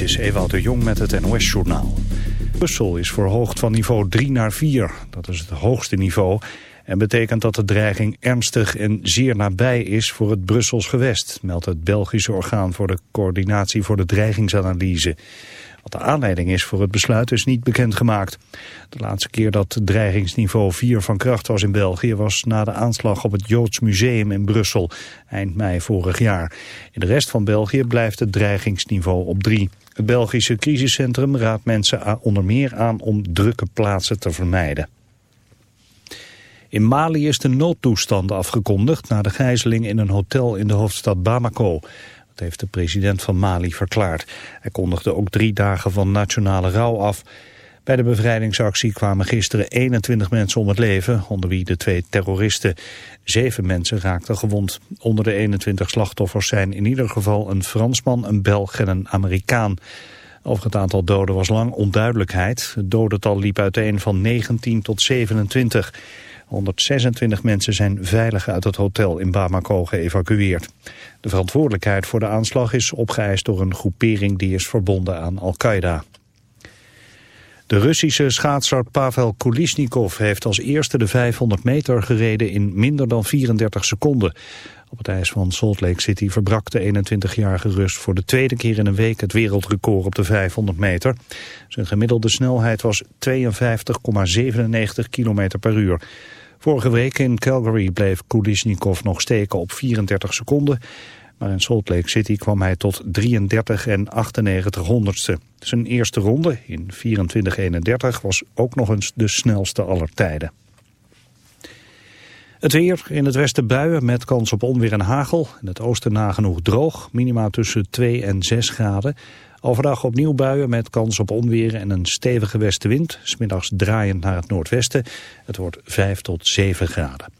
Dit is Ewout de Jong met het NOS-journaal. Brussel is verhoogd van niveau 3 naar 4. Dat is het hoogste niveau en betekent dat de dreiging ernstig en zeer nabij is voor het Brussels gewest, meldt het Belgische orgaan voor de coördinatie voor de dreigingsanalyse. Wat de aanleiding is voor het besluit is niet bekendgemaakt. De laatste keer dat dreigingsniveau 4 van kracht was in België was na de aanslag op het Joods Museum in Brussel eind mei vorig jaar. In de rest van België blijft het dreigingsniveau op 3. Het Belgische crisiscentrum raadt mensen onder meer aan om drukke plaatsen te vermijden. In Mali is de noodtoestand afgekondigd na de gijzeling in een hotel in de hoofdstad Bamako heeft de president van Mali verklaard. Hij kondigde ook drie dagen van nationale rouw af. Bij de bevrijdingsactie kwamen gisteren 21 mensen om het leven, onder wie de twee terroristen. Zeven mensen raakten gewond. Onder de 21 slachtoffers zijn in ieder geval een Fransman, een Belg en een Amerikaan. Over het aantal doden was lang onduidelijkheid. Het dodental liep uiteen van 19 tot 27. 126 mensen zijn veilig uit het hotel in Bamako geëvacueerd. De verantwoordelijkheid voor de aanslag is opgeëist door een groepering die is verbonden aan Al-Qaeda. De Russische schaatser Pavel Kulisnikov heeft als eerste de 500 meter gereden in minder dan 34 seconden. Op het ijs van Salt Lake City verbrak de 21-jarige Rust voor de tweede keer in een week het wereldrecord op de 500 meter. Zijn gemiddelde snelheid was 52,97 km per uur. Vorige week in Calgary bleef Kulisnikov nog steken op 34 seconden. Maar in Salt Lake City kwam hij tot 33 en 98 honderdste. Zijn eerste ronde in 24-31 was ook nog eens de snelste aller tijden. Het weer in het westen buien met kans op onweer en hagel. In het oosten nagenoeg droog, minima tussen 2 en 6 graden. Overdag opnieuw buien met kans op onweer en een stevige westenwind. Smiddags draaiend naar het noordwesten. Het wordt 5 tot 7 graden.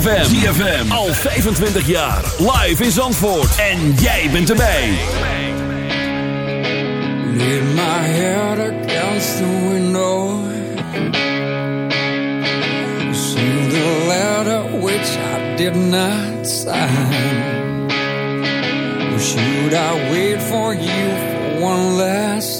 ZFM. ZFM. Al 25 jaar. Live in Zandvoort. En jij bent erbij. Leave my head against the window. See the letter which I did not sign. Should I wait for you for one last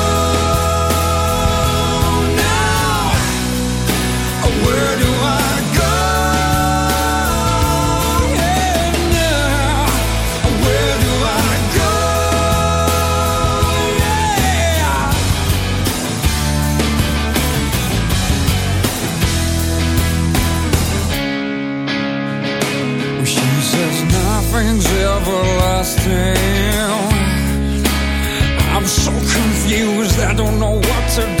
says nothing's everlasting. I'm so confused, I don't know what to do.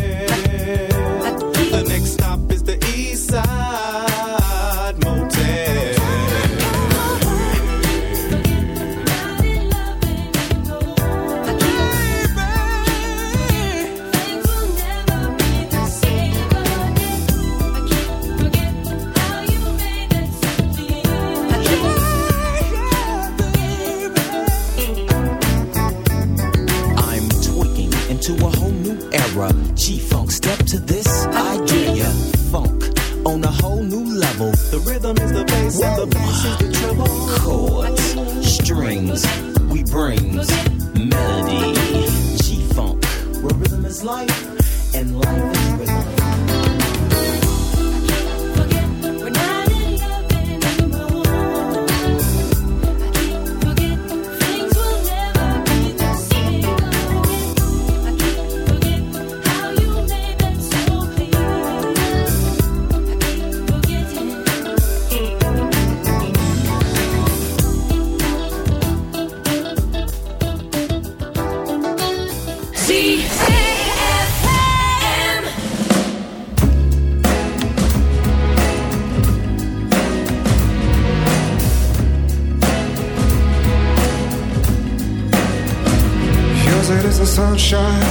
Sunshine,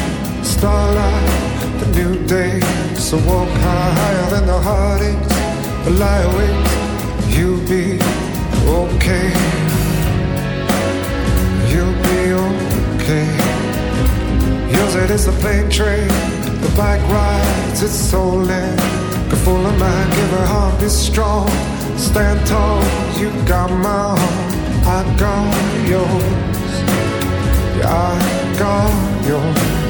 starlight, the new day. So walk higher than the heartaches, but lie awake, you'll be okay. You'll be okay. Yours it is the plane train, the bike rides, it's stolen. Go full of mind, give her heart, be strong. Stand tall, you got my heart, I got yours. Yeah, I got yours.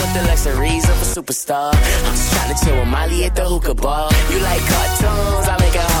with the luxuries of a superstar. I'm just trying to chill with Molly at the hookah bar. You like cartoons? I make a